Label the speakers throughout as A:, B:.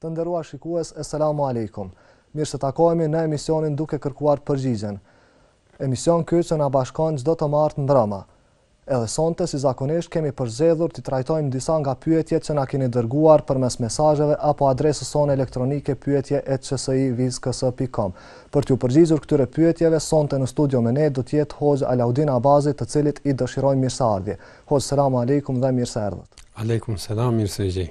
A: Të nderuar shikues, Eselamu Alejkum. Mirë se takohemi në emisionin Duke kërkuar përgjigjen. Emision ky që na bashkon çdo të martë mbrëma. Edhe sonte, si zakonisht, kemi përzgjedhur t'i trajtojmë disa nga pyetjet që na keni dërguar përmes mesazheve apo adresës sonë elektronike pyetje@csiviskës.com. Për t'ju përgjigjur këtyre pyetjeve, sonte në studio me ne do të jetë Hoxhë Alaudin Abazi, të cilit i dëshirojmë mirëseardhje. Hoxhë, Selamu Alejkum dhe mirë se
B: erdhët. Alejkum Selam, mirë se ju gjej.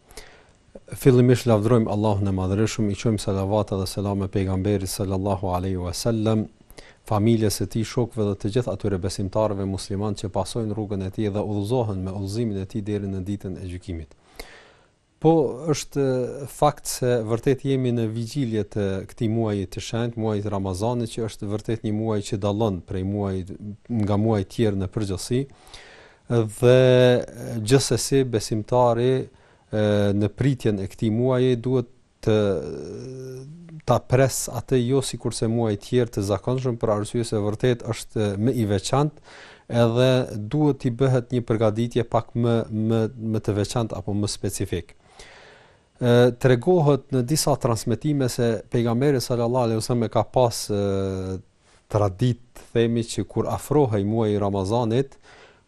B: Fillimisht lavdërojmë Allahun e Madhërishëm, i çojmë selavate dhe selame pejgamberit sallallahu alaihi wasallam, familjes së tij, shokëve dhe të gjithë atyre besimtarëve muslimanë që pasojnë rrugën e tij dhe udhëzohen me udhëzimin e tij deri në ditën e gjykimit. Po është fakt se vërtet jemi në vigjilje të këtij muaji të shenjtë, muajit të Ramazanit, që është vërtet një muaj që dallon prej muajit nga muajt tjerë në përgjithësi. Dhe gjithsesi besimtari në pritjen e këtij muaji duhet të ta pres atë jo sikurse muajt tjerë të zakonshëm për arsye se vërtet është më i veçantë edhe duhet t'i bëhet një përgatitje pak më më më të veçantë apo më specifik. Tregohet në disa transmetime se pejgamberi sallallahu alaihi wasallam e ka pas traditë të themi që kur afrohej muaji i Ramazanit,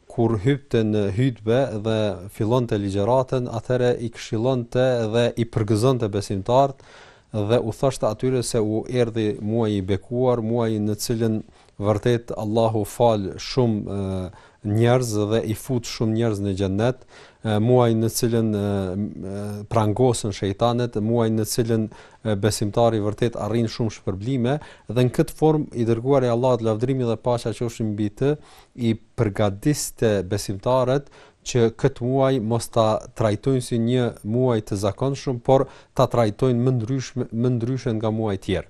B: kur hypte në hutbe dhe fillonte ligjëratën, atëherë i këshillonte dhe i përgëzonte besimtarët dhe u thoshte atyre se u erdhi muaji i bekuar, muaji në cilën Vërtet Allahu fal shumë njerëz dhe i fut shumë njerëz në xhennet, muaj në cilën prangosën shejtanet, muaj në cilën besimtari vërtet arrin shumë shpërblime dhe në këtë formë i dërguari i Allahut lavdërimi dhe paqja qofshin mbi të i përgatiste besimtarët që këtë muaj mos ta trajtojnë si një muaj të zakonshëm, por ta trajtojnë më ndryshme, më ndryshe nga muajt tjerë.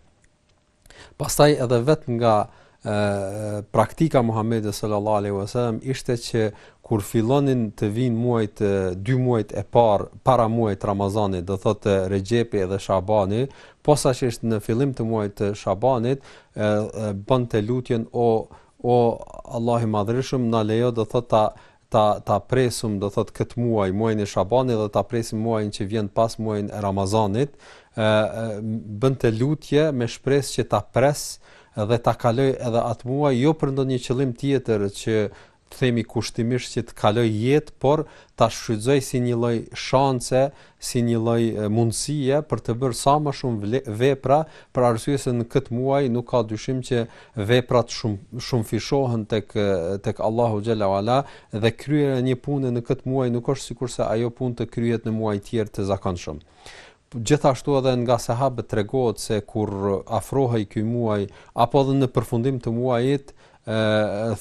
B: Pastaj edhe vet nga ë praktika Muhamedit sallallahu alaihi wasallam ishte që kur fillonin të vinë muajt dy muajt e parë para muajit Ramazanit, do thotë Rexhepi dhe Shabani, posaçërisht në fillim të muajit të Shabanit, bënte lutjen o o Allah i madhërishëm na lejo do thotë ta ta ta presum do thotë këtë muaj muajin e Shabanit dhe ta presim muajin që vjen pas muajin e Ramazanit ë bënte lutje me shpresë që ta pres dhe ta kaloj edhe atë muaj jo për ndonjë qëllim tjetër që të themi kushtimisht që të kaloj jetë por ta shfrytëzoj si një lloj shanse si një lloj mundësie për të bërë sa më shumë vepra, për arsye se në këtë muaj nuk ka dyshim që veprat shumë shumëfishohen tek tek Allahu xhel-le ue ala dhe kryerja e një pune në këtë muaj nuk është sikurse ajo punë të kryhet në muaj të tjerë të zakonshëm. Gjithashtu edhe nga sahabët tregohet se kur afrohej ky muaj apo edhe në përfundim të muajit,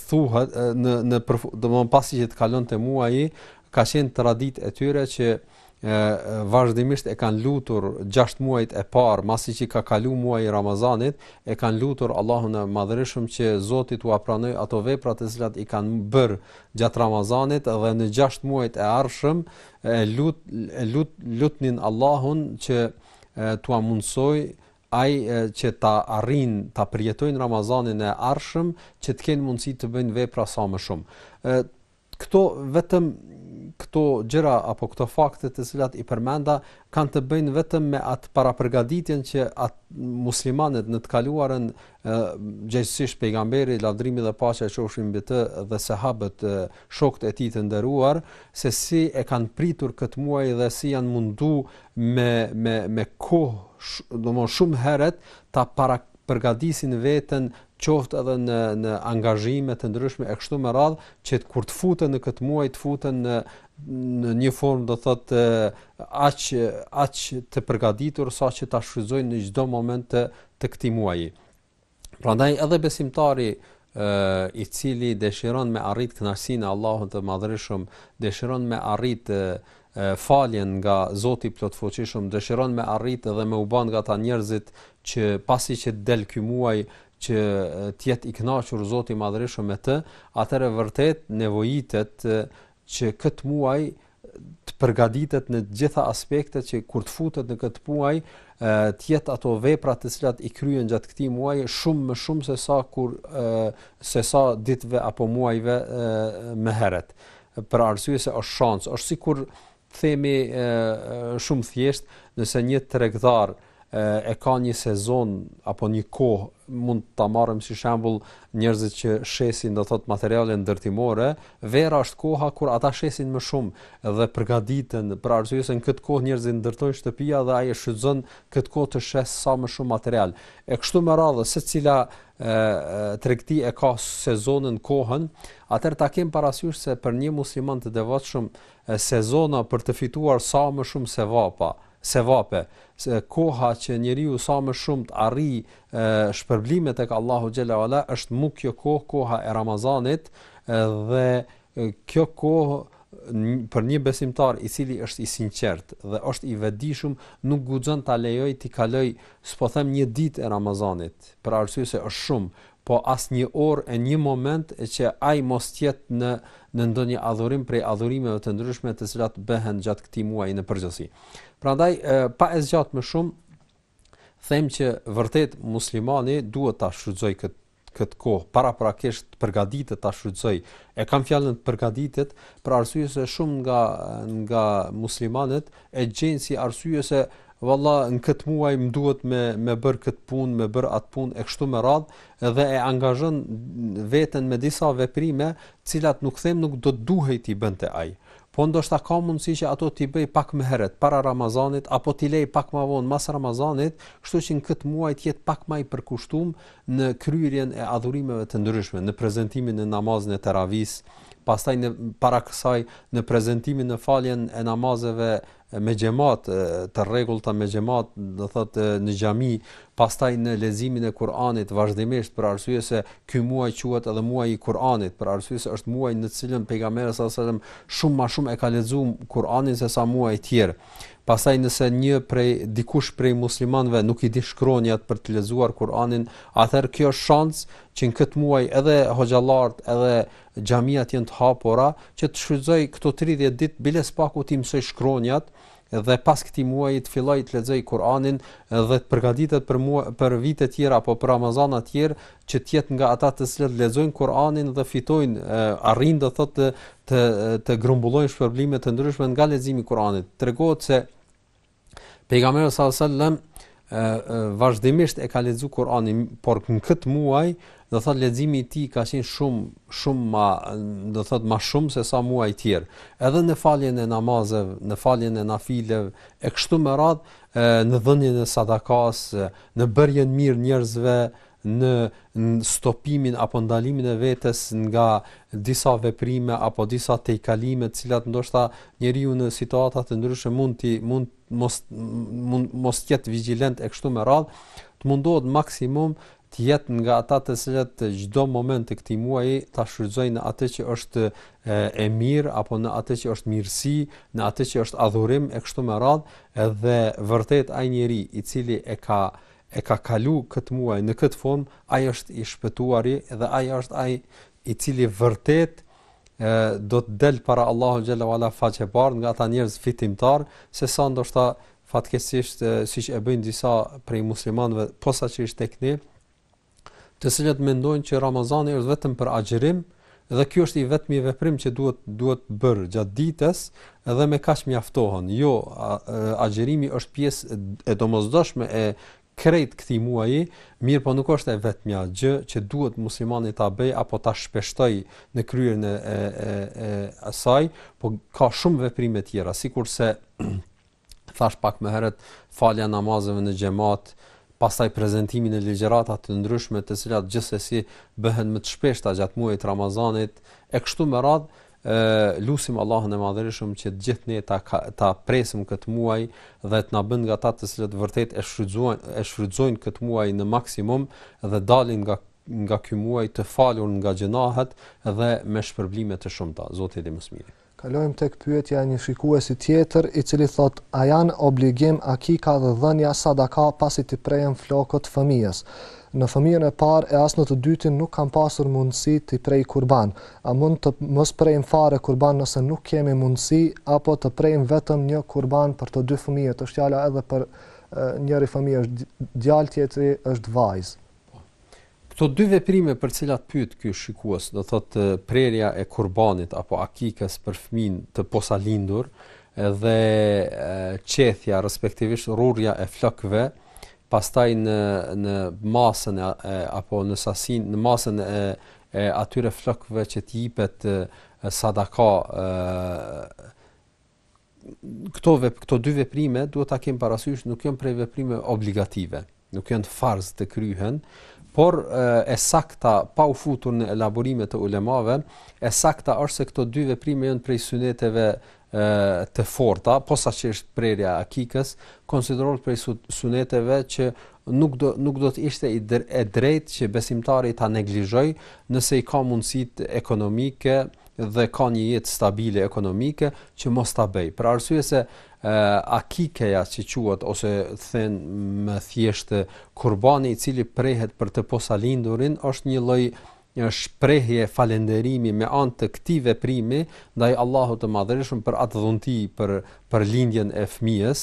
B: thuhet në në domthon pasi që të kalonte muaji Ka qenë traditë e tyre që vazhdimisht e kanë lutur gjashtë muajt e parë, masi që ka kalu muaji i Ramazanit, e kanë lutur Allahun e madhërishëm që Zoti t'ua pranojë ato vepra të cilat i kanë bërë gjatë Ramazanit dhe në gjashtë muajt e ardhshëm e lut, e lut, lutnin Allahun që t'ua mundësojë ai që ta arrijnë ta përjetojnë Ramazanin e ardhshëm që të kenë mundësi të bëjnë vepra sa më shumë Këto vetëm këto gjëra apo këto fakte të cilat i përmenda kanë të bëjnë vetëm me atë parapërgatitjen që at muslimanët në të kaluarën gjegjësisht pejgamberi lavdrimi dhe paqja qofshin mbi të dhe sahabët shokët e tij të nderuar se si e kanë pritur këtë muaj dhe si janë mundu me me me kohë domthon shumë herët ta para përgatisin veten qoftë edhe në në angazhime të ndryshme e kështu me radhë që kur të futen në këtë muaj të futen në në një formë do thotë aq aq të përgatitur sa që ta shfrytëzojnë në çdo moment të të këtij muaji. Prandaj edhe besimtari i cili dëshiron me arrit kënaqësinë e Allahut të Madhërishëm, dëshiron me arrit faljen nga Zoti i plotfuqishëm, dëshiron me arrit dhe me u bë nga ata njerëzit që pasi që të del ky muaj që të jetë i kënaqur Zoti i Madhërishëm me të, atëherë vërtet nevojitet që këtë muaj të përgatitet në të gjitha aspektet që kur të futet në këtë muaj, të jetë ato vepra të cilat i kryen gjatë këtij muaji shumë më shumë se sa kur se sa ditëve apo muajve më herët. Për arsye se është shans, është sikur të themi shumë thjesht, nëse një tregtar e ka një sezon apo një kohë, mund ta marrim si shembull njerëzit që shesin, do thotë materiale ndërtimore, vera është koha kur ata shesin më shumë dhe përgatiten, për arsye se në këtë kohë njerëzit ndërtojnë shtëpia dhe ai e shfrytëzon këtë kohë të shesë sa më shumë material. E kështu me radhë, secila tregti e ka sezonin kohën, atëherë ta kemi parasysh se për një musliman të devotshëm sezona për të fituar sa më shumë sevapa, sevape, koha që njeriu sa më shumë të arrijë shpërblime tek Allahu xhele ue ala është mu kjo kohë koha e Ramazanit dhe kjo kohë për një besimtar i cili është i sinqert dhe është i vetëdijshëm nuk guxon ta lejojë t'i kalojë s'po them një ditë e Ramazanit për arsye se është shumë po as një orë e një moment që ai mos të jetë në në ndonjë adhurim prej adhurimeve të ndryshme të cilat bëhen gjatë këtij muaji në përgjithësi. Prandaj pa e zgjat më shumë them që vërtet muslimani duhet ta shfrytëzojë këtë këtë kohë paraprakisht të përgatitet ta shfrytëzojë. E kam fjalën të përgatitet për arsye se shumë nga nga muslimanët e gjejnë si arsye se Valla në këtë muaj më duhet me me bër këtë punë, me bër atë punë e kështu me radh, edhe e angazhon veten me disa veprime, të cilat nuk them nuk do të duhej t'i bënte ai. Po ndoshta ka mundësi që ato t'i bëjë pak më herët para Ramazanit apo t'i lejë pak ma vonë mas Ramazanit, kështu që në këtë muaj të jetë pak ma i përkushtum në kryerjen e adhurimeve të ndryshme, në prezantimin e namazit të teravisë, pastaj në para kësaj në prezantimin në faljen e namazeve të me xhemat të rregullta me xhemat do thot në xhami pastaj në leximin e Kur'anit vazhdimisht për arsye se ky muaj quhet edhe muaji i Kur'anit për arsye se është muaji në të cilën pejgamberi alejhi selam shumë ma shumë e ka lexu Kur'anin se sa muaj të tjerë pastaj nëse një prej dikush prej muslimanëve nuk i di shkronjat për të lexuar Kur'anin atëherë kjo shans që në këtë muaj edhe hoxhallarët edhe Xhamiat janë të hapura që të shfrytëzojë këto tridhjetë ditë bile së paku t'i mësojë shkronjat dhe pas këtij muaji të fillojë të lexojë Kur'anin dhe të përgatitet për mua për vite të tjera apo për Ramazana të tjerë që të jetë nga ata të cilët lexojnë Kur'anin dhe fitojnë arrijnë do thotë të të, të grumbullojnë shpërblime të ndryshme nga leximi i Kur'anit. Tregohet se Pejgamberi sallallahu alajhi wasallam vazhdimisht e ka lexu Kur'anin, por në këtë muaj, do thot leximi i tij ka qenë shumë shumë më, do thot ma shumë se sa muaj të tjerë. Edhe në faljen e namazeve, në faljen e nafileve e kështu me radh, në dhënien e sadakas, në bërjen mirë njerëzve, në stopimin apo ndalimin e vetes nga disa veprime apo disa tejkalime të cilat ndoshta njeriu në situata të ndryshme mund të mund mos mund mos të jetë vigjilent e kështu me radh të mundohet maksimum të jetë nga ata të cilët çdo moment të këtij muaji ta shfrytëzojë në atë që është e, e mirë apo në atë që është mirësi, në atë që është adhurim e kështu me radh, edhe vërtet ai njeri i cili e ka e ka kalu këtë muaj në këtë formë, ai është i shpëtuari dhe ai është ai i cili vërtetë do të del para Allahut xhele ue ala faqebardh nga ata njerëz fitimtar, sesa ndoshta fatkeqësisht, siç e bëjnë disa prej muslimanëve, posaçërisht te kni, të cilët mendojnë që Ramazani është vetëm për agjërim dhe ky është i vetmi veprim që duhet duhet bërë gjatë ditës dhe me kaq mjaftohen. Jo, agjërimi është pjesë e domosdoshme e krejt këtij muaji, mirëpo nuk është e vetmja gjë që duhet muslimani ta bëjë apo ta shpeshtojë në kryerjen e e e asaj, po ka shumë veprime tjera, sikurse thashë pak më herët, falja e namazeve në xhamat, pastaj prezentimi në ligjërata të ndryshme, të cilat gjithsesi bëhen më të shpeshta gjatë muajit të Ramazanit e kështu me radhë, e lusim Allahun e Madhërishëm që të gjithë ne ta ta presim këtë muaj dhe të na bën nga ata të cilët vërtet e shfrytëzojnë e shfrytëzojnë këtë muaj në maksimum dhe dalin nga nga ky muaj të falur nga gjënahet dhe me shpërblime të shumta. Zoti e di më së miri.
A: Kalojmë tek pyetja e një shikuesi tjetër, i cili thotë, a janë obligim akika dhe dhënia sadaka pasi t'i prejmë flokët fëmijës? Në fëmijën e parë e as në të dytin nuk kam pasur mundësi t'i prej kurban. A mund të mos prejmë fare kurban nëse nuk kemi mundësi apo të prejmë vetëm një kurban për të dy fëmijët? Është fjala edhe për njëri fëmijë është djalë, tjetri është vajzë.
B: Këto dy veprime për cilat pyet ky shikues, do thotë prerja e kurbanit apo akikës për fëmijën të posalindur dhe qethja respektivisht rruarja e flokëve, pastaj në në masën e, e apo në sasinë, në masën e e atyre flokëve që të jipet sadaka e, këto vep, këto dy veprime duhet ta kemi parasysh, nuk janë prej veprime obligative, nuk janë farz të kryhen, por e sakta pa u futur në elaborime të ulemave, e sakta është se këto dy veprime janë prej syneteve të forta, posaçërisht prerja e akikës, konsiderohet prej syneteve që nuk do nuk do të ishte e drejtë që besimtari ta neglizhojë nëse i ka mundësitë ekonomike, dhe ka një jetë stabile ekonomike që mos ta bëjë. Për arsye se akikeja që quhet ose thënë më thjesht kurbani i cili prehet për të posalindurin është një lloj një shprehje falënderimi me anë të këtij veprimi ndaj Allahut të Madhërishëm për atë dhunti për për lindjen e fëmijës,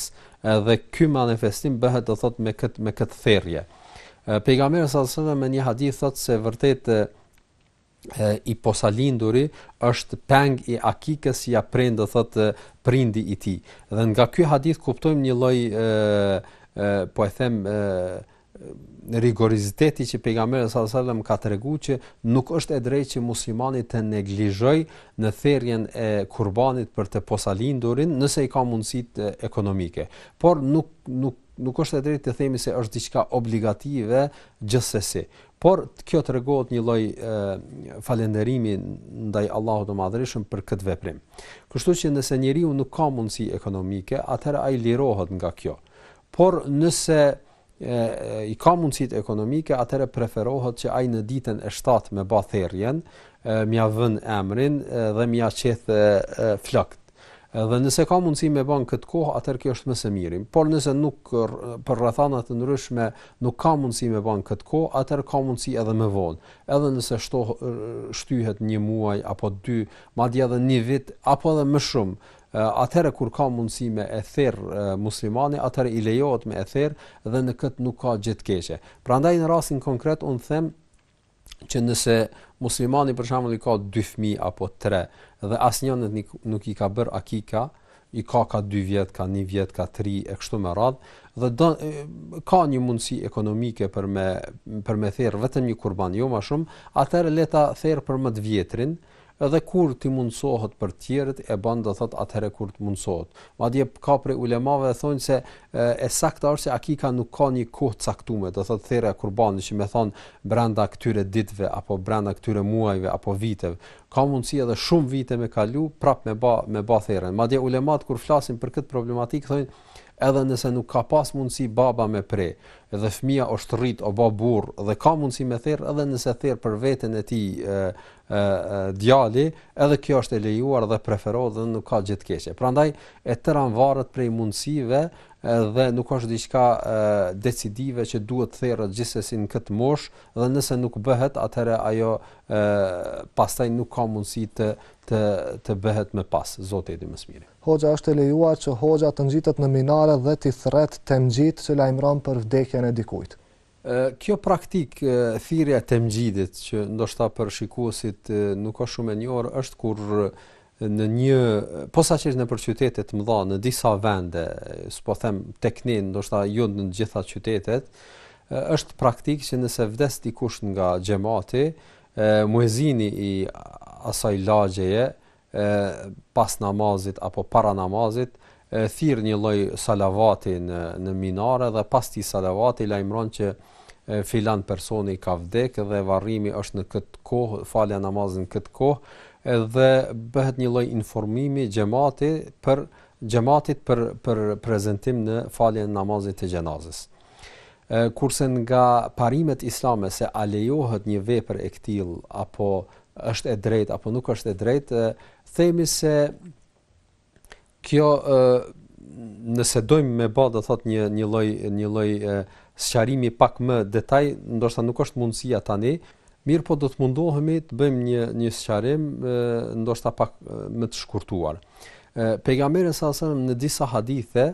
B: edhe ky manifestim bëhet do thotë me këtë me këtë therje. Pejgamberi sallallahu alajhi wasallam në një hadith thotë se vërtet i posalinduri është peng i akikës ia pren do thot prindi i tij dhe nga ky hadith kuptojmë një lloj po e them rigoroziteti që pejgamberi sallallahu alajhi wasallam ka treguar që nuk është e drejtë që muslimani të neglizhoj në therrjen e kurbanit për të posalindurin nëse i ka mundësitë ekonomike por nuk nuk Nuk është e drejtë të themi se është diçka obligative gjithsesi. Por kjo tregohet një lloj falënderimi ndaj Allahut të Madhërishëm për këtë veprim. Kështu që nëse njeriu nuk ka mundësi ekonomike, atëherë ai lirohet nga kjo. Por nëse i ka mundësitë ekonomike, atëherë preferohet që ai në ditën e 7 me ba therrjen, me ia vën emrin dhe me ia qeth flokët. Dhe nëse ka mundësi me ba n' këtë kohë, atëherë kjo është më së miri. Por nëse nuk për rrethana të ndryshme nuk ka mundësi me ba n' këtë kohë, atëherë ka mundësi edhe më vonë. Edhe nëse shto shtyhet një muaj apo dy, madje edhe një vit apo edhe më shumë, atëherë kur ka mundësi me e therr muslimani, atëherë i lejohet me e therr dhe në këtë nuk ka gjë të keqe. Prandaj në rastin konkret un them që nëse muslimani për shembull i ka dy fëmijë apo tre dhe asnjënit nuk, nuk i ka bër akika, i ka ka 2 vjet, ka 1 vjet, ka 3 e kështu me radhë dhe do ka një mundësi ekonomike për me për me therr vetëm një kurban, jo ma shumë, atëherë le ta therr për më të vjetrin, ë Edhe kur t'i mundësohet për tjerët e ban do thot atëherë kur të mundësohet. Madje ka prej ulemave thonë se e sakta është se akika nuk ka një kohë të caktuar, do thot therrja e kurbanit që me thanë brenda këtyre ditëve apo brenda këtyre muajve apo viteve. Ka mundësi edhe shumë vite me kalu prap me ba me ba therrjen. Madje ulemat kur flasin për këtë problematikë thonë Edhe nëse nuk ka pas mundësi baba me pre, dhe fëmija është rrit o ba burr dhe ka mundësi me therr edhe nëse therr për veten e tij ë ë djali, edhe kjo është e lejuar dhe preferohet dhe nuk ka gjë të keqe. Prandaj e tëra varet prej mundësive dhe nuk është diçka decisive që duhet të therret gjithsesi në këtë moshë dhe nëse nuk bëhet atëherë ajo ë pastaj nuk ka mundësi të të të bëhet më pas zoti e di më së miri.
A: Hoxha është e lejuar që hoxha të ngjitet në minare dhe të thërret temxhid që lajmëron për vdekjen e dikujt.
B: Kjo praktikë thirrja e temxhidit që ndoshta për shikuesit nuk është shumë e njohur është kur në një posaçërisht nëpër qytete të mëdha në disa vende, s'po them tek ne, ndoshta jo në të gjitha qytetet, është praktikë që nëse vdes dikush nga xhemati, muezini i asaj lagjeje e pas namazit apo para namazit e thirr një lloj salavati në në minare dhe pas atij salavati lajmëron që filan personi ka vdek dhe varrimi është në këtë kohë, falja namazit në këtë kohë, edhe bëhet një lloj informimi xhamati për xhamatit për për prezantim në faljen e namazit të xhenazës. Kurse nga parimet islame se a lejohet një vepër e këtillë apo është e drejtë apo nuk është e drejtë, themi se kjo nëse dojmë me ba do thot një një lloj një lloj sqarimi pak më detaj, ndoshta nuk është mundësia tani, mirëpo do të mundohemi të bëjmë një një sqarim ndoshta pak më të shkurtuar. Pejgamberi sa në disa hadithe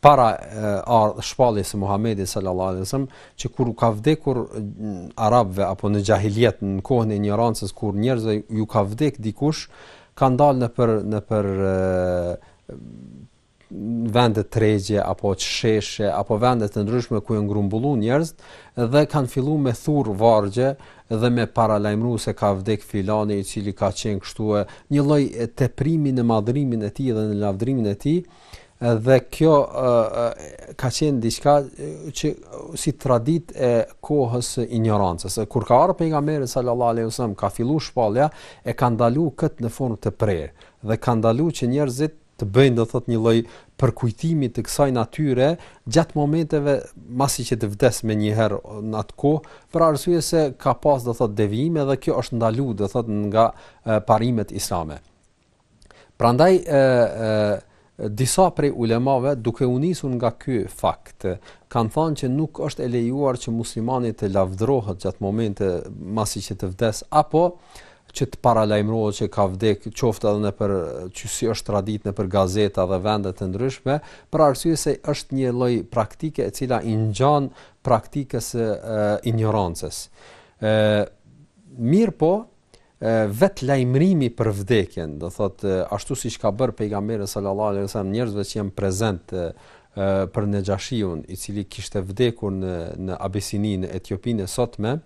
B: para ardh shpalljes së Muhamedit sallallahu alaihi wasallam që kur u ka vdekur arabëve apo në xhahilijet në kohën e injorancës kur njerëzve ju ka vdek dikush kanë dalë nëpër nëpër vende tregje apo sheshe apo vende të ndryshme ku janë grumbulluar njerëz dhe kanë filluar me thur vargje dhe me paralajmëru se ka vdek filani i cili ka qenë kështu e një lloj teprimi në madhrimin e tij dhe në lavdrimin e tij Dhe kjo ka qenë diçka që si traditë e kohës së injorancës. Kur ka ardhur pejgamberi sallallahu alaihi wasallam, ka filluar shpallja e ka ndalu këtë në formë të prerë dhe ka ndalu që njerëzit të bëjnë do thot një lloj përkujtimi të kësaj natyre gjatë momenteve masi që të vdes menjëherë në atë kohë, për arsye se ka pas do thot devijime dhe kjo është ndalu do thot nga parimet islame. Prandaj ë disa prej ulemave duke u nisur nga ky fakt kanë thënë që nuk është e lejuar që muslimani të lavdërohet gjatë momente masi që të vdes apo që të paralajmërohet që ka vdek qoftë edhe nëpër që si është traditë nëpër gazeta dhe vende të ndryshme, për arsye se është një lloj praktike e cila i ngjan praktikës e, së injorancës. E, mirëpo, vetë lajmërimi për vdekjen, do thotë ashtu siç ka bërë pejgamberi sallallahu alajhi wasallam njerëzve që janë prezent për Nexhashiun, i cili kishte vdekur në në Abisini në Etiopinë e sotme,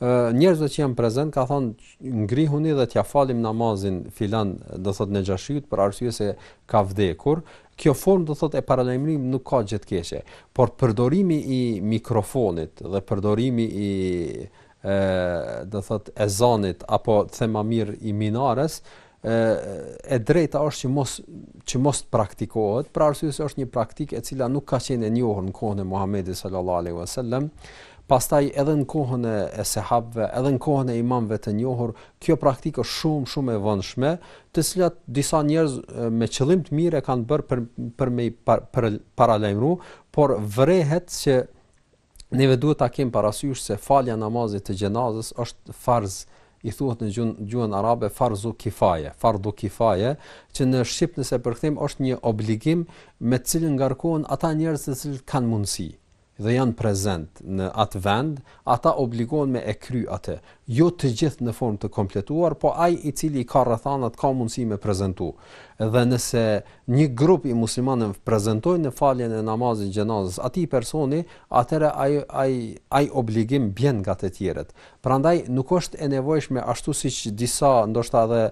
B: njerëzve që janë prezent ka thonë ngrihuni dhe t'ia falim namazin filan, do thotë Nexhashiut për arsye se ka vdekur. Kjo formë do thotë e paralajmërim nuk ka gjë të keqe, por përdorimi i mikrofonit dhe përdorimi i e do thot ezanit apo thënë ma mirë i minares e e drejta është që mos që mos të praktikohet për arsye se është një praktikë e cila nuk ka qenë e njohur në kohën e Muhamedit sallallahu alaihi wasallam pastaj edhe në kohën e, e sahabëve edhe në kohën e imamëve të njohur kjo praktikë është shumë shumë e vonshme të cilat disa njerëz me qëllim të mirë e kanë bërë për për me i paralajmëru por vërehet se neve duhet ta kemi parasysh se falja namazit të xhenazës është farz i thuhet në gjuhën gjuhën arabe farzu kifaje, fardhu kifaje, që në shqip nëse e përkthejmë është një obligim me të cilin ngarkohen ata njerëz të cilët kanë mundësi dhe janë prezent në atë vend, ata obligohen me e kry atë. jo të gjithë në formë të kompletuar, po ai i cili i ka rrethanat ka mundësi me prezentu. Dhe nëse një grup i muslimanëve prezentojnë në faljen e namazit xhenazës atij personi, atëherë ai ai ai obligim bjen nga të tjerët. Prandaj nuk është e nevojshme ashtu siç disa, ndoshta edhe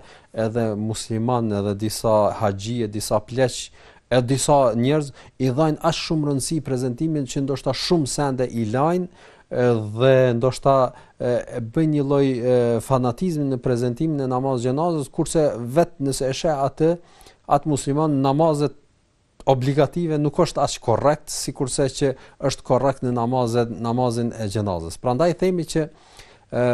B: edhe muslimanë edhe disa haxhi e disa pleq e disa njerëz i dhajnë aq shumë rëndësi prezentimit që ndoshta shumë sende i lajnë dhe ndoshta bëjnë një lloj fanatizmi në prezentimin e namazit xhenazës kurse vetë nëse e sheh atë atë musliman namazet obligative nuk është aq korrekt sikurse që është korrekt në namazet namazin e xhenazës prandaj themi që ë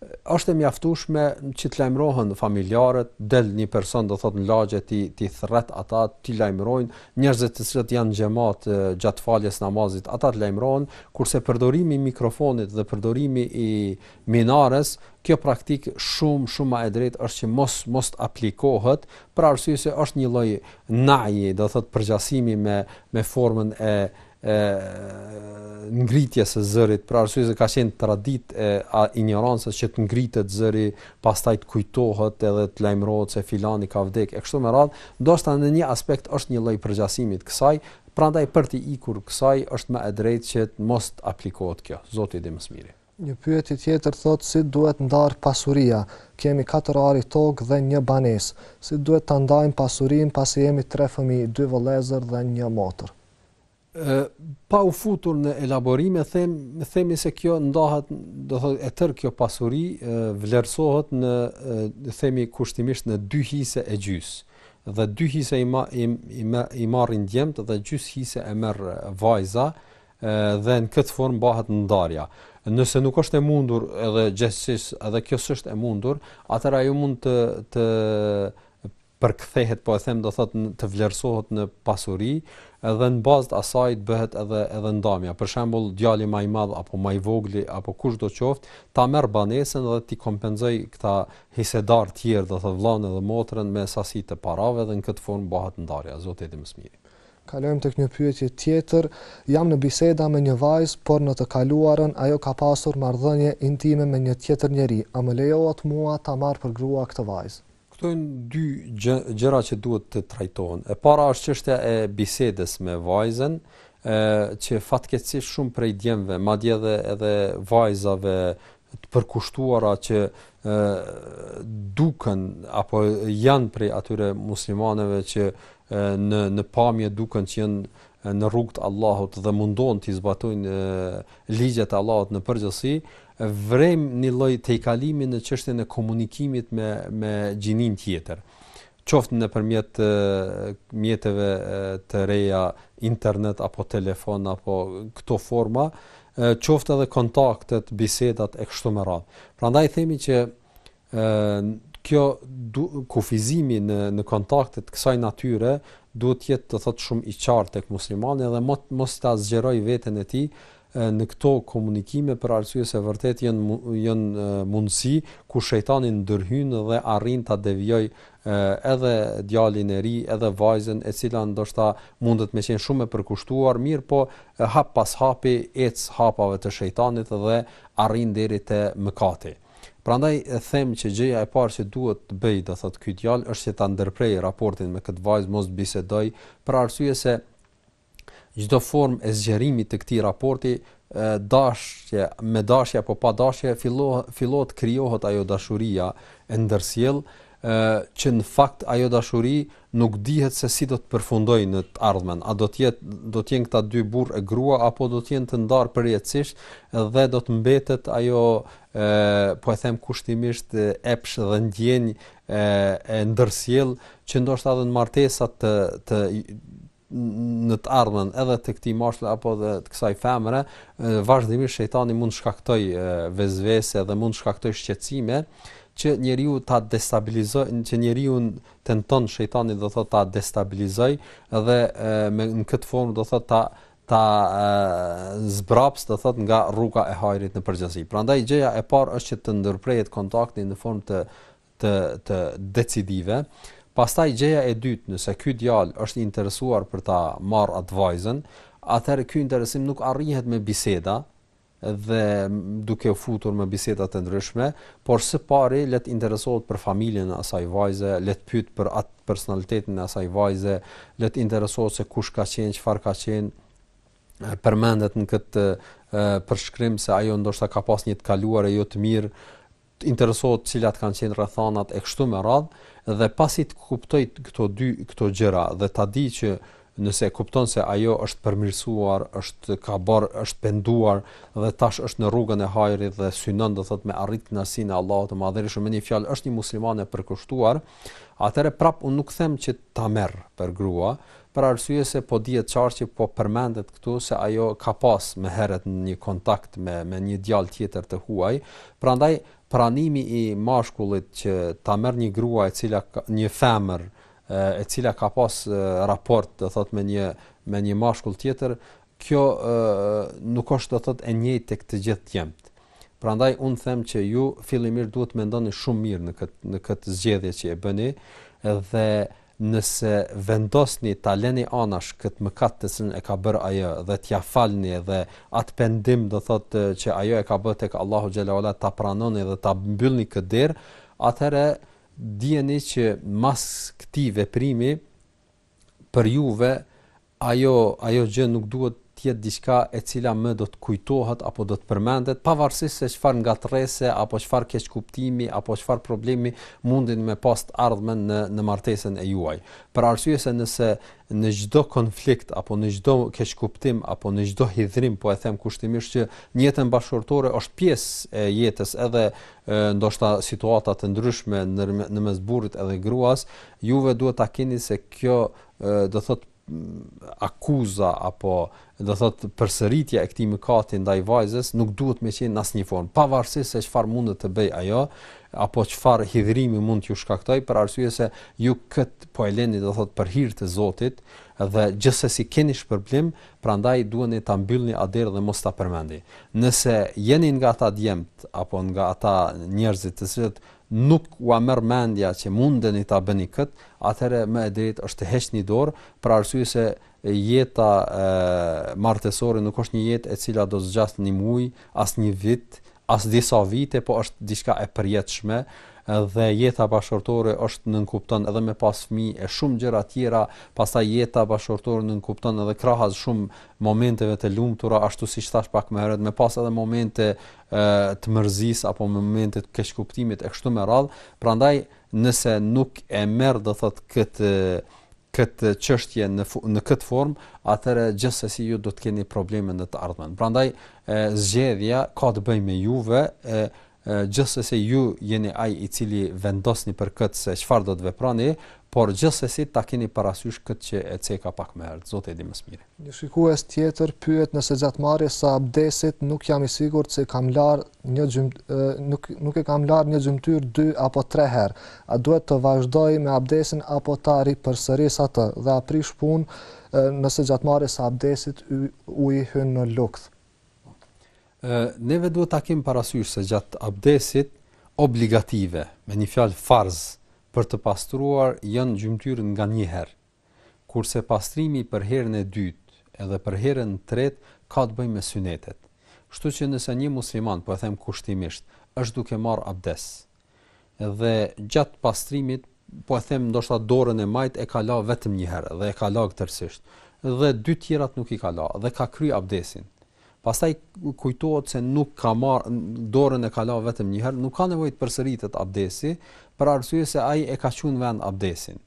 B: Është e mjaftueshme që të lajmërohen familjarët, del një person do thotë në lagje t'i t'i thrret ata, t'i lajmërojnë njerëzit të cilët janë xhamat gjatë faljes namazit, ata të lajmërohen, kurse përdorimi i mikrofonit dhe përdorimi i minares, kjo praktikë shumë shumë ma e drejtë është që mos mos të aplikohet, për arsye se është një lloj naji, do thotë përgjasimi me me formën e e ngritjes së zërit, për arsye se ka qenë traditë e injorancës që të ngritet zëri, pastaj të kujtohet edhe të lajmërohet se filani ka vdek e kështu me radhë, ndoshta në një aspekt është një lloj përgjasimit kësaj, prandaj për t'i ikur kësaj është më e drejtë që të mos të aplikohet kjo. Zoti e di më së miri.
A: Një pyetje tjetër thotë si duhet ndarë pasuria. Kemi katër ari tokë dhe një banesë. Si duhet ta ndajmë pasurinë pasi jemi tre fëmijë, dy vëllezër dhe një motër?
B: pa u futur në elaborime them themi se kjo ndahet do thotë e tërë kjo pasuri vlerësohet në e themi kushtimisht në dy hise e gjys dhe dy hise i ma, i, i, i marrin djemt dhe gjys hise e merr vajza dhe në këtë formë bëhet ndarja nëse nuk është e mundur edhe gjithsesi edhe kjo s'është e mundur atëherë ajo mund të të përkthehet po e them do thotë të vlerësohet në pasuri dhe në bazë të asaj të bëhet edhe edhe ndamja. Për shembull, djali ma i madh apo ma i vogli apo kush do qoftë, ta merr banesën dhe t'i kompenzojë këta hisedarë të tjerë, do thotë vëllanë edhe motrën me sasi të parave dhe në këtë formë bëhet ndarja. Zoti e di më së miri.
A: Kalojmë tek një pyetje tjetër. Jam në biseda me një vajzë, por në të kaluarën ajo ka pasur marrëdhënie intime me një tjetër njeri. A më lejohet mua ta marr për grua këtë vajzë?
B: Këto janë dy gjëra që duhet të trajtohen. E para është çështja e bisedës me vajzën, ë që fatkeqësisht shumë prej djemve, madje edhe edhe vajzave të përkushtuara që ë duken apo janë prej atyre muslimaneve që e, në në pamje duken që janë në rrugë të Allahut dhe mundohen t'i zbatojnë ligjet e Allahut në përgjithësi, Vërejmë një lloj tejkalimi në çështjen e komunikimit me me gjininë tjetër qoftë nëpërmjet mjeteve të reja internet apo telefon apo këto forma qoftë edhe kontaktet, bisedat e kështu me radhë. Prandaj themi që kjo kufizimi në në kontakte të kësaj natyre duhet të jetë të thotë shumë i qartë tek muslimani dhe mos mos ta zgjerojë veten e tij në këto komunikime për arsye se vërtet janë janë mundësi ku shejtani ndërhyn dhe arrin ta devijojë edhe djalin e ri, edhe vajzën e cila ndoshta mundet me qenë shumë e përkushtuar, mirëpo hap pas hapi ec hapave të shejtanit dhe arrin deri te mëkati. Prandaj them që gjëja e parë që duhet të bëjë, do thotë ky djalë, është që ta ndërprejë raportin me këtë vajzë, mos të bisedojë, për arsye se çdo formë e zgjerimit të këtij raporti, dashje, me dashje apo pa dashje, fillohet fillohet krijohet ajo dashuria e ndërsjellë e që në fakt ajo dashuri nuk dihet se si do të përfundojë në të ardhmen, a do të jetë do të jenë këta dy burrë e grua apo do të jenë të ndarë përjetësisht dhe do të mbetet ajo e po e them kushtimisht epsh dhe ndjenjë e e ndërsjellë që ndoshta edhe në martesa të të në të ardhmen edhe të këtij mashkulli apo dhe të kësaj femre, vazhdimisht shejtani mund të shkaktojë vesvese dhe mund të shkaktojë shqetësime që njeriu ta destabilizojë, që njeriu tenton shejtani do thotë ta destabilizojë dhe e, me në këtë formë do thotë ta ta zbrapsë do thotë nga rruga e hajrit në përgjithësi. Prandaj gjëja e parë është që të ndërprehet kontakti në formë të të të decidive, pastaj gjëja e dytë nëse ky djalë është i interesuar për ta marrë atë vajzën, atëherë ky interesim nuk arrihet me biseda dhe duke u futur me biseda të ndryshme, por së pari le të interesohet për familjen e asaj vajze, le të pyet për atë personalitetin e asaj vajze, le të interesohet se kush ka qenë, çfarë ka qenë, përmendet në këtë përshkrim se ajo ndoshta ka pas një të kaluare jo të mirë, të interesohet cilat kanë qenë rrethanat e kështu me radh dhe pasi të kuptoj këto dy këto gjëra dhe ta di që nëse e kupton se ajo është përmirësuar, është ka bër, është penduar dhe tash është në rrugën e hajrit dhe synon do thot me arrit kënaqësinë e Allahut të Madhërishëm me një fjalë është një muslimane e përkushtuar, atëherë prap unë nuk them që ta merr për grua, për arsye se po dihet qartë që po përmendet këtu se ajo ka pas më herët një kontakt me me një djalë tjetër të huaj, Prandaj pranimi i mashkullit që ta merr një grua e cila një femër e cila ka pas raport, do thot me një me një mashkull tjetër, kjo e, nuk është do thot e njëjtë tek të gjithë djemt. Prandaj un them që ju fillimisht duhet të mendoni shumë mirë në këtë në këtë zgjedhje që e bëni dhe Nëse vendosni ta leni anash këtë mëkat të cilin e ka bërë ajo dhe t'ia falni dhe atë pendim do thotë që ajo e ka bërë tek Allahu xhel-le ue ala ta pranoni dhe ta mbyllni këtë derë, atëherë dijeni që mas këtij veprimi për juve Ajo, ajo gjë nuk duhet të jetë diçka e cila më do të kujtohet apo do të përmendet, pavarësisht se çfarë ngatërrese apo çfarë keqkuptimi apo çfarë problemi mundeni me pas të ardhmen në në martesën e juaj. Për arsye se nëse në çdo konflikt apo në çdo keqkuptim apo në çdo hidhrim, po e them kushtimisht që në jetën bashkëshortore është pjesë e jetës edhe ndoshta situata të ndryshme në në mes burrit edhe gruas, juve duhet ta keni se kjo do thot akuza apo do thot përsëritja e këtij mëkati ndaj vajzës nuk duhet me qenë në asnjë formë, pavarësisht se çfarë mund të bëj ajo apo çfarë hidhrimi mund t'ju shkaktojë për arsye se ju kët po e leni do thot për hir të Zotit dhe gjithsesi keni shpërblim, prandaj duheni ta mbyllni atë derë dhe mos ta përmendni. Nëse jeni nga ata djemt apo nga ata njerëzit të cilët nuk ua merr mendja që mundeni ta bëni kët, atëherë më e drejtë është të heqni dorë, për arsye se jeta martesore nuk është një jetë e cila do të zgjasë një muaj, as një vit, as disa vite, po është diçka e përjetshme dhe jeta bashkëshortore është nënkupton edhe me pas fëmijë e shumë gjëra tjera, pastaj jeta bashkëshortore nënkupton edhe krahas shumë momenteve të lumtura, ashtu siç thash pak më herët, me pas edhe momente të mërzisë apo në momente të keqkuptimit e kështu me radhë, prandaj nëse nuk e merr do thotë këtë këtë çështje në në këtë formë, atëherë gjithsesi ju do të keni probleme në të ardhmen. Prandaj zgjedhja ka të bëjë me juve, e, gjithsesi ju jeni ai i cili vendosni për këtë se çfarë do të veproni, por gjithsesi ta keni parasysh këtë që e ceka pak më herët. Zoti e di më së miri.
A: Një shikues tjetër pyet nëse gjatë marrjes së abdesit nuk jam i sigurt se kam larë një nuk nuk e kam larë një gjymtyrë dy apo tre herë, a duhet të vazhdoj me abdesin apo ta ripërsëris atë dhe a prish punë nëse gjatë marrjes së abdesit uji hyn në lukth?
B: Neve duhet ta kemi parasysh se gjatë abdesit obligative, me një fjalë farz, për të pastruar janë gjymtyrët nga një herë, Kurse pastrimi për herën e dytë edhe për herën e tretë ka të bëjë me synetet. Kështu që nëse një musliman, po e them kushtimisht, është duke marrë abdes dhe gjatë pastrimit, po e them ndoshta dorën e majtë e ka la vetëm një herë dhe e ka lagë tërësisht dhe dy tjerat nuk i ka la dhe ka kry abdesin. Pastaj kujtohet se nuk ka marrë dorën e ka la vetëm një herë, nuk ka nevojë të përsëritet abdesi, për arsye se ai e ka çu në vend abdesin.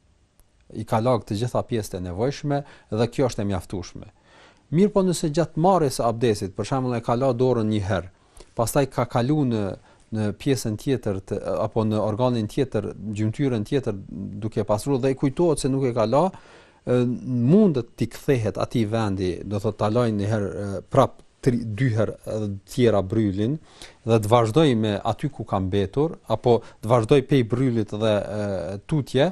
B: i ka lagë të gjitha pjesët e nevojshme dhe kjo është e mjaftueshme. Mirpo nëse gjatë marrjes së abdesit, për shembull, e ka la dorën një herë, pastaj ka kalu në në pjesën tjetër të, apo në organin tjetër, gjymtyrën tjetër duke pastru dhe i kujtohet se nuk e ka la, mundet t'i kthehet atij vendi, do thotë ta lajë një herë prapë tri dy herë tjera brylin dhe të vazhdojë me aty ku ka mbetur apo të vazhdojë pej brylit dhe e, tutje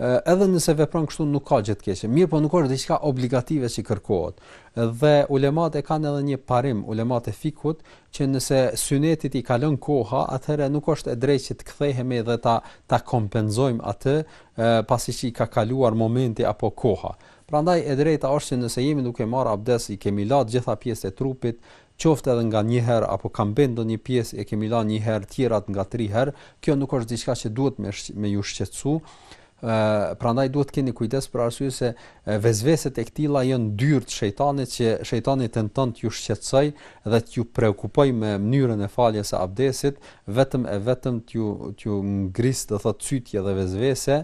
B: edhe nëse vepron kështu nuk ka gjë të keqe. Mirëpo nuk është diçka obligative që kërkohet. Dhe ulemat e kanë edhe një parim, ulemat e fikhut, që nëse synetit i kalon koha, atëherë nuk është e drejtë që të kthehemi dhe ta ta kompenzojmë atë, pasi që i ka kaluar momenti apo koha. Prandaj e drejta është që nëse jemi duke marrë abdes i kemi la të gjitha pjesët e trupit, qoftë edhe nga një herë apo ka mbet ndonjë pjesë e kemi la një herë, tjerat nga tri herë, kjo nuk është diçka që duhet me me ju shqetësu, prandaj duhet të keni kujdes për arsye se vesveset e këtilla janë dyer të shejtanit që shejtani tenton t'ju shqetësojë dhe t'ju preokupojë me mënyrën e faljes së abdesit, vetëm e vetëm t'ju t'ju ngrisë do thotë cytje dhe vesvese,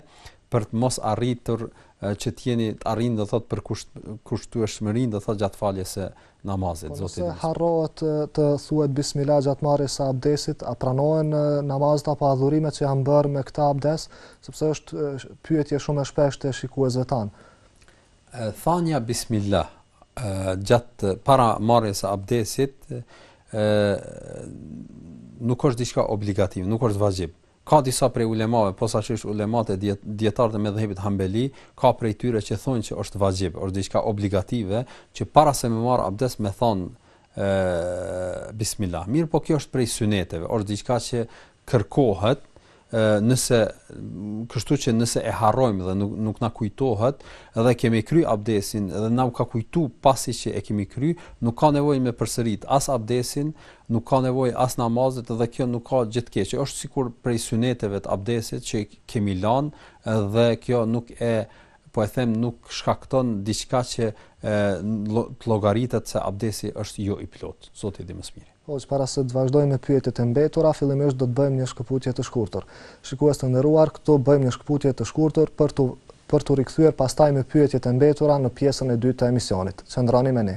B: për të mos arritur që të jeni të arrin do thot përkusht kushtueshmërinë do thot gjatë faljes së namazit
A: po, zoti nëse harrohet të thuhet bismillah gjatë marrjes së abdesit a pranohen namazet apo adhurimet që janë bërë me këtë abdes sepse është pyetje shumë e shpeshtë e shikuesve tanë
B: thanja bismillah gjatë para marrjes së abdesit nuk është diçka obligative nuk është vaxhib Ka disa prej ulemave, posaçërisht ulemat e dijetarët e medhhebit hambeli, ka prej tyre që thonë që është vaxhib, është diçka obligative që para se me marr abdes me thanë bismillah. Mirpo kjo është prej syneteve, është diçka që kërkohet nëse kështu që nëse e harrojmë dhe nuk nuk na kujtohet dhe kemi kry abdesin dhe na u ka kujtu pasi që e kemi kry, nuk ka nevojë me përsërit as abdesin, nuk ka nevojë as namazet dhe kjo nuk ka gjë të keqe, është sikur prej syneteve të abdesit që i kemi lanë dhe kjo nuk e po e them nuk shkakton diçka që të llogaritet se abdesi është jo i plotë. Zoti e di më së miri.
A: Hoxhë, para se të vazhdojmë me pyetjet e mbetura, fillimisht do të bëjmë një shkëputje të shkurtër. Shikues të nderuar, këtu bëjmë një shkëputje të shkurtër për t'u për t'u rikthyer pastaj me pyetjet e mbetura në pjesën e dytë të emisionit. Qëndroni me ne.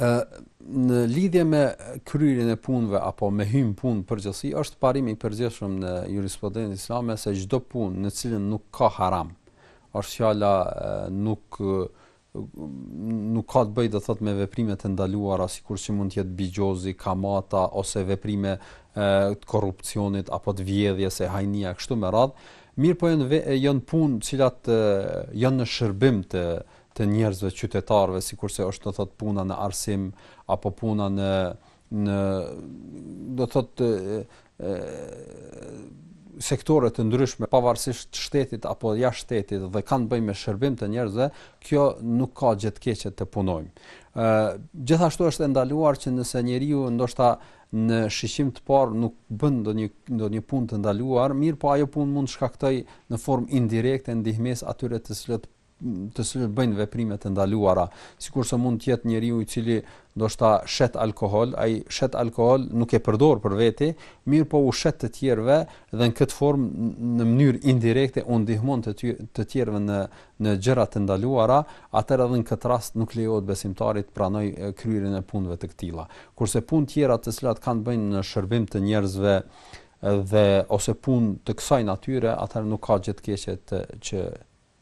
A: ë në
B: lidhje me kryerjen e punëve apo me hym punë përgjithësi është parim i përgjithshëm në jurisprudencën islame se çdo punë në cilën nuk ka haram është fjala nuk nuk ka të bëjë do thot me veprime të ndaluara sikur që mund të jetë bixhozi, kamata ose veprime e, të korrupsionit apo të vjedhjes e hajnia kështu me radh, mirëpo janë janë punë të cilat janë në shërbim të të njerëzve qytetarëve sikurse është do thot puna në arsim apo puna në në do thot e, e, sektore të ndryshme pavarësisht të shtetit apo jashtë shtetit dhe kanë bëjë me shërbim të njerëzve, kjo nuk ka gjë të keqe të punojmë. Ë gjithashtu është e ndaluar që nëse njeriu ndoshta në shiqim të parë nuk bën ndonjë ndonjë punë të ndaluar, mirëpo ajo punë mund të shkaktojë në formë indirekte ndihmesë atyre të cilët të cilët bëjnë veprime të ndaluara, sikurse mund të jetë njeriu i cili ndoshta shet alkool, ai shet alkool nuk e përdor për vete, mirëpo u shet të tjerëve dhe në këtë formë në mënyrë indirekte u ndihmon të të tjerëve në në gjëra të ndaluara, atëherë edhe në këtë rast nuk lejohet besimtarit të pranoj kryerjen e punëve të këtilla. Kurse punë tjera të cilat kanë bëjnë në shërbim të njerëzve dhe ose punë të kësaj natyre, atëherë nuk ka gjë të keqe të që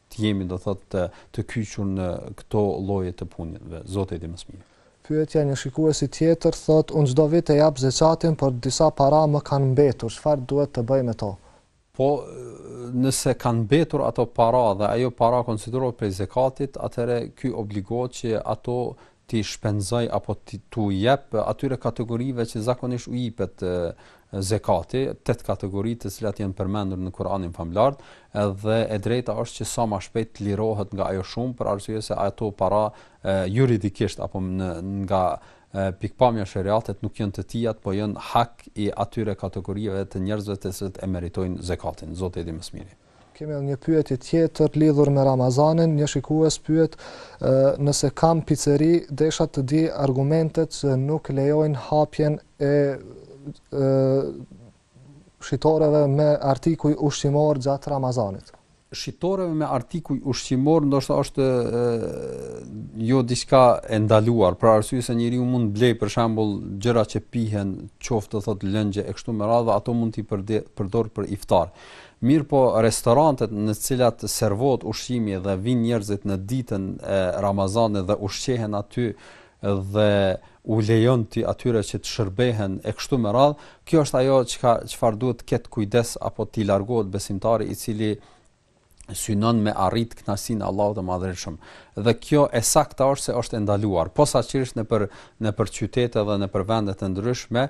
B: Të jemi do thotë të, të kyqur në këto lloje të punëve. Zoti i di më së miri.
A: Pyetja një shikuesi tjetër thotë unë çdo vit e jap zekatin por disa para më kanë mbetur, çfarë duhet të bëj me to?
B: Po nëse kanë mbetur ato para dhe ajo para konsiderohet prej zekatit, atëherë ky obligohet që ato t'i shpenzojë apo t'u jep atyre kategorive që zakonisht u jipet zekati, tetë kategori të cilat janë përmendur në Kur'anin Famëlartë, edhe e drejta është që sa ma shpejt të lirohet nga ajo shumë për arsye se ato para juridikisht apo në nga pikëpamja e sheriatit nuk janë të tija, po janë hak i atyre kategorive të njerëzve të cilët e meritojnë zekatin. Zoti i di më së miri.
A: Kemi një pyetje tjetër lidhur me Ramazanin, një shikues pyet nëse kam piceri, desha të di argumentet që nuk lejojnë hapjen e shitoreve me artikuj ushqimor gjatë Ramazanit.
B: Shitoreve me artikuj ushqimor ndoshta është e, jo diçka e ndaluar, për arsye se njeriu mund të blejë për shembull gjëra që pihen, qoftë do thotë lëngje e kështu me radhë, ato mund t'i përdor për iftar. Mirëpo restorantet në cilat servohet ushqimi dhe vijnë njerëzit në ditën e Ramazanit dhe ushqehen aty dhe u lejon ti atyre që të shërbehen e kështu me radhë, kjo është ajo çka çfarë duhet të ketë kujdes apo t'i largohet besimtari i cili synon me arrit kënaqësinë e Allahut të Madhërishëm. Dhe kjo e sakta është se është e ndaluar, posaçërisht nëpër nëpër qytete dhe nëpër vende të ndryshme,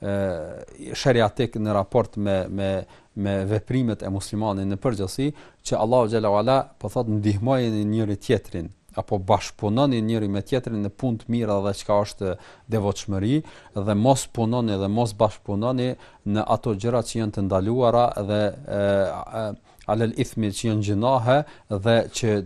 B: sheriatik në raport me me me veprimet e muslimanit në përgjithësi që Allahu xhelle ue ala po thotë ndihmojeni njëri-tjetrin apo bashkëpunoni njëri me tjetrin në punë të mira dhe çka është devotshmëri dhe mos punoni dhe mos bashkëpunoni në ato gjëra që janë të ndaluara dhe alel ithmi që janë gjynahe dhe që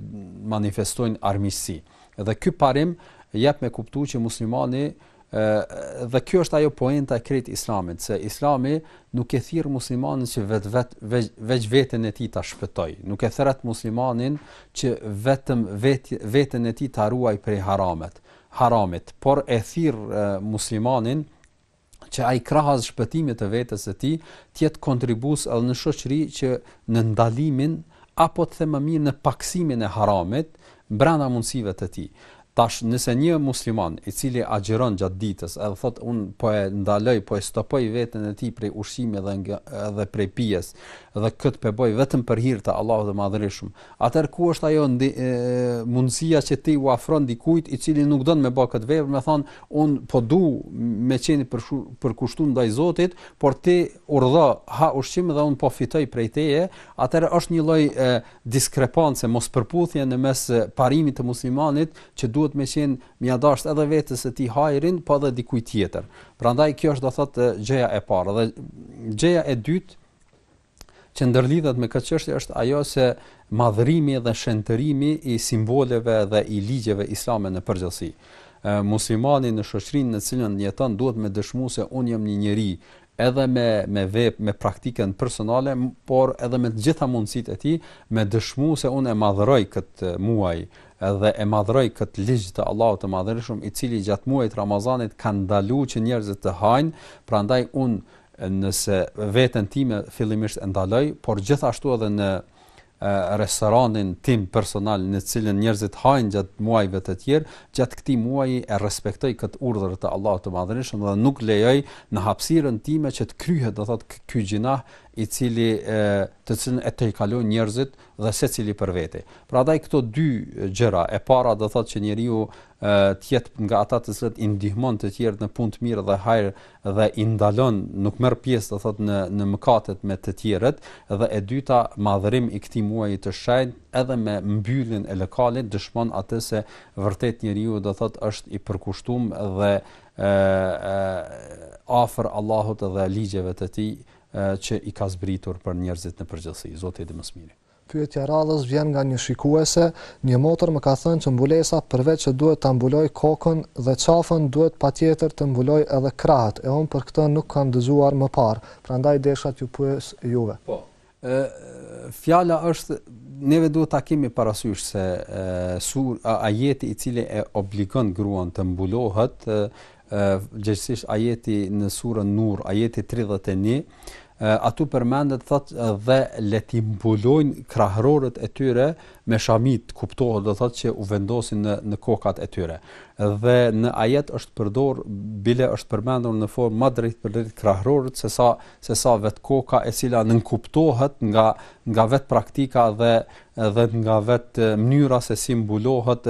B: manifestojnë armiqësi. Dhe ky parim jep me kuptu që muslimani dhe kjo është ajo poenta e krejt islamit, se islami nuk e thirr muslimanin që vet, vet, veç, veç veten e tij ta shpëtojë, nuk e thërret muslimanin që vetëm vet, veten e tij ta ruajë prej haramet, haramit, por e thirr muslimanin që ai krahas shpëtimit të vetes së tij të jetë kontribuues edhe në shoqëri që në ndalimin apo të them ma mirë në pakësimin e haramit brenda mundësive të tij. Tash nëse një musliman i cili agjëron gjatë ditës edhe thotë unë po e ndaloj, po e stopoj veten e tij prej ushqimit dhe nga, dhe prej pijes dhe këtë po e bëj vetëm për hir të Allahut të Madhërishëm, atëherë ku është ajo ndi, e, mundësia që ti u ofron dikujt i cili nuk don me ba këtë vepër, me thanë unë po du me qenë i përkushtu ndaj Zotit, por ti urdhëro, ha ushqim dhe unë po fitoj prej teje, atëherë është një lloj diskrepance, mospërputhje në mes parimit të muslimanit që duhet me qenë mja dashtë edhe vetes së tij hajrin, po edhe dikuj tjetër. Prandaj kjo është do thotë gjëja e parë. Dhe gjëja e dytë, që ndërlidhet me këtë çështje është ajo se madhërimi dhe shenjtërimi i simboleve dhe i ligjeve islame në përgjithësi muslimani në shoqërinë në cilën jeton duhet me dëshmu se unë jam një njeri edhe me me vepër, me praktikën personale, por edhe me të gjitha mundësitë e tij, me dëshmu se unë e madhëroj këtë muaj dhe e madhëroj këtë ligj të Allahut të Madhërishëm, i cili gjatë muajit të Ramazanit ka ndaluar që njerëzit të hajnë, prandaj unë nëse veten time fillimisht e ndaloj, por gjithashtu edhe në restorantin tim personal në të cilin njerëzit hajnë gjatë muajve të tjerë, gjatë këtij muaji e respektoj këtë urdhër të Allahut të Madhërishëm dhe nuk lejoj në hapësirën time që të kryhet do thotë ky gjinah i cili e, të cilin e tejkalojnë njerëzit dhe secili për vete. Prandaj këto dy gjëra, e para do thotë që njeriu të jetë nga ata të cilët i ndihmon të tjerët në punë të mirë dhe hajër dhe i ndalon nuk merr pjesë do thotë në në mëkatet me të tjerët dhe e dyta madhërimi i këtij muaji të shenjtë edhe me mbylljen e lokalit dëshmon atë se vërtet njeriu do thotë është i përkushtuar dhe ë afër Allahut dhe ligjeve të tij që i ka zbritur për njerëzit në përgjithësi zoti e di më së miri
A: Pyetja e radhës vjen nga një shikuese, Një motër më ka thënë që mbulesa përveç që duhet ta mbulojë kokën dhe qafën duhet patjetër të mbulojë edhe krahët, e unë për këtë nuk kam dëgjuar më parë, prandaj desha t'ju pyes juve.
B: Po, ë fjala është neve duhet ta kemi parasysh se sur ajeti i cili e obligon gruan të mbulohet gjegjësisht ajeti në surën Nur, ajeti 31, aty përmendet thotë dhe le t'i mbulojnë krahrorët e tyre me shamitë, kuptohet do thotë që i vendosin në në kokat e tyre. Dhe në ajet është përdor bile është përmendur në formë më drejtpërdrejt krahrorët sesa sesa vetë koka e cila nënkuptohet nga nga vetë praktika dhe dhe nga vetë mënyra se si mbulohet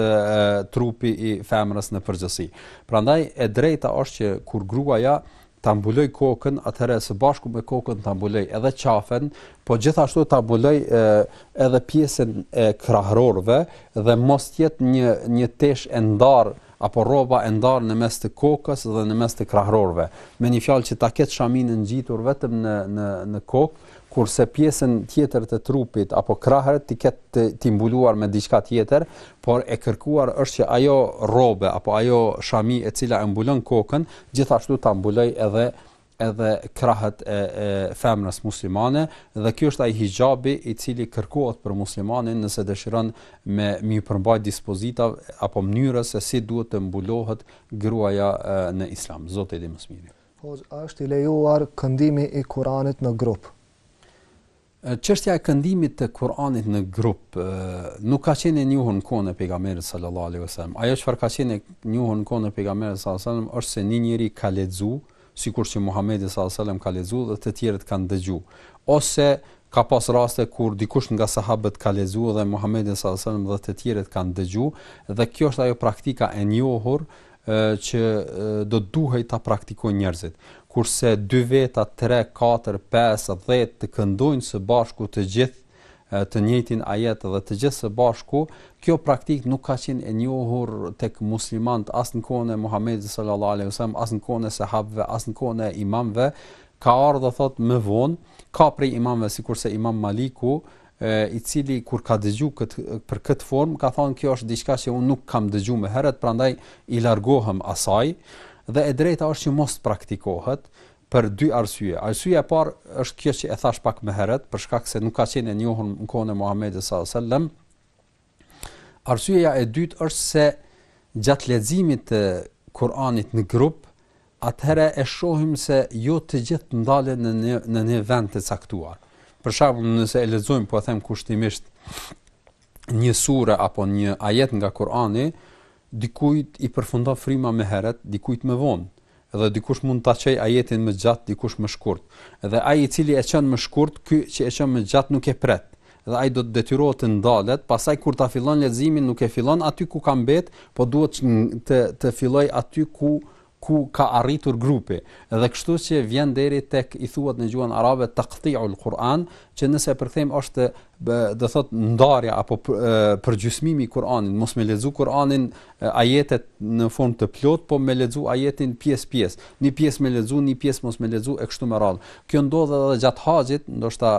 B: trupi i femrës në përgjithësi. Prandaj e drejta është që kur gruaja ta mbulojë kokën, atëherë së bashku me kokën ta mbulojë edhe qafën, po gjithashtu ta mbulojë edhe pjesën e krahërorëve dhe mos të jetë një një teshë e ndarë apo rrobë e ndarë në mes të kokës dhe në mes të krahërorëve. Me një fjalë që ta ketë shaminë e ngjitur vetëm në në në kokë, kurse pjesën tjetër të trupit apo krahët t'i ketë të mbuluar me diçka tjetër, por e kërkuar është që ajo rrobe apo ajo shami e cila e mbulon kokën, gjithashtu ta mbulojë edhe edhe krahët, e, e femrës muslimane dhe kjo është ai hixhabi i cili kërkohet për muslimanin nëse dëshiron me iu përmbajt dispozitave apo mënyrës se si duhet të mbulohet gruaja e, në islam. Zoti e di më
A: së miri. Hoxhë, a është i lejuar këndimi i Kuranit në grup?
B: Çështja e këndimit të Kuranit në grup nuk ka qenë e njohur në kohën e pejgamberit sallallahu alaihi wasallam. Ajo çfarë ka qenë e njohur në kohën e pejgamberit sallallahu alaihi wasallam është se një njeri ka lexu, sikur që Muhamedi sallallahu alaihi wasallam ka lexu dhe të tjerët kanë dëgju. Ose ka pas raste kur dikush nga sahabët ka lexu dhe Muhamedi sallallahu alaihi wasallam dhe të tjerët kanë dëgju dhe kjo është ajo praktika e njohur ë që do të duhej ta praktikojnë njerëzit. Kurse dy veta, tre, katër, pesë, dhjetë të këndojnë së bashku të gjithë të njëjtin ajet dhe të gjithë së bashku, kjo praktikë nuk ka qenë e njohur tek muslimanët as në kohën e Muhamedit sallallahu alaihi wasallam, as në kohën e sahabëve, as në kohën e imamëve, ka ardhur thotë më vonë, ka prej imamëve sikurse Imam Maliku, i cili kur ka dëgju kët, për këtë formë, ka thanë kjo është diçka që unë nuk kam dëgju më herët, prandaj i largohem asaj, dhe e drejta është që mos praktikohet, për dy arsye. Arsyeja e parë është kjo që e thash pak më herët, për shkak se nuk ka qenë e njohur në kohën e Muhamedit sallallahu alajhi wasallam, Arsyeja e dytë është se gjatë leximit të Kur'anit në grup, atëherë e shohim se jo të gjithë ndalen në një, në një vend të caktuar. Për shembull, nëse e lexojmë, po e them kushtimisht një sure apo një ajet nga Kur'ani, Dikujt i përfundon fryma më herët, dikujt më vonë. Dhe dikush mund ta çojë ajetin më gjatë, dikush më shkurt. Dhe ai i cili e çon më shkurt, ky që e çon më gjatë nuk e pret. Dhe ai do të detyrohet të ndalet, pastaj kur ta fillon leximin nuk e fillon aty ku ka mbet, po duhet të të fillojë aty ku ku ka arritur grupi, dhe kështu që vjen deri tek i thuhet në gjuhën arabe taqti'ul Kur'an, që nëse e përkthejmë është do thotë ndarja apo përgjysmimi i Kur'anit, mos me lexu Kur'anin ajetet në formë të plotë, po me lexu ajetin pjesë pjesë, një pjesë me lexu, një pjesë mos me lexu e kështu me radhë. Kjo ndodh edhe gjatë haxhit, ndoshta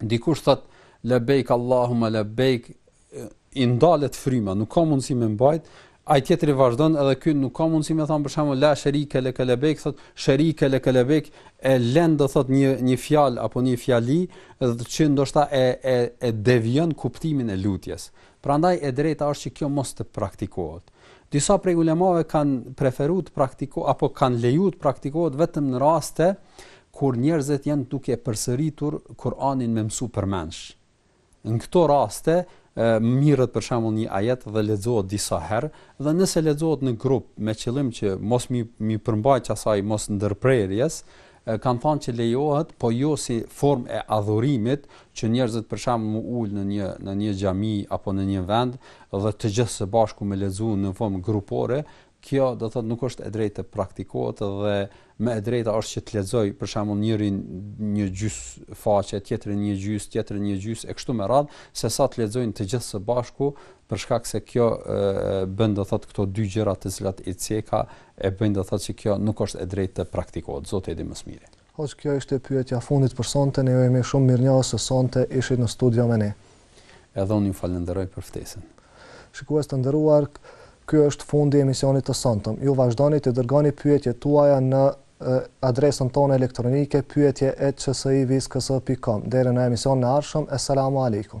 B: dikush thotë lebbejk allahumme lebbejk i ndalet fryma nuk ka mundësi me mbajt ai tjetri vazhdon edhe ky nuk ka mundësi me thanë për shembull la sherike leke lebbejk thotë sherike leke lebbejk e lën do thotë një një fjalë apo një fjali dhe që ndoshta e e e devijon kuptimin e lutjes prandaj e drejta është që kjo mos të praktikohet Disa prej ulemave kanë preferuar të praktiko apo kanë lejuar të praktikohet vetëm në raste kur njerëzit janë duke përsëritur Kur'anin me mësu përmendsh. Në këto raste mirët për shembull një ajet dhe lexohet disa herë dhe nëse lexohet në grup me qëllim që mos me, me iu përmbajt asaj mosndërprerjes, Kanë thanë që lejohet, po jo si formë e adhurimit, që njerëzit për shembull mu ul në një në një xhami apo në një vend dhe të gjithë së bashku me lexu në formë grupore, kjo do thotë nuk është e drejtë të praktikohet dhe më e drejta është që të lexojë për shembull njëri një gjys faqe, tjetri një gjys, tjetri një gjys e kështu me radhë, sesa të lexojnë të gjithë së bashku për shkak se kjo bën do thotë këto dy gjëra të cilat i ceka e bëjnë do thotë se kjo nuk është e drejtë të praktikohet zoti e di më së miri
A: Hoxhë kjo ishte pyetja e fundit për sonte ne ju jemi shumë mirënjohës se sonte ishit në studio me ne.
B: Edhe unë ju falënderoj për ftesën.
A: Shikues të nderuar, ky është fundi i emisionit të sontëm. Ju vazhdoni të dërgoni pyetjet tuaja në adresën tonë elektronike pyetje@peacetvshqip.com. Deri në emisionin e ardhshëm, esalamu alejkum.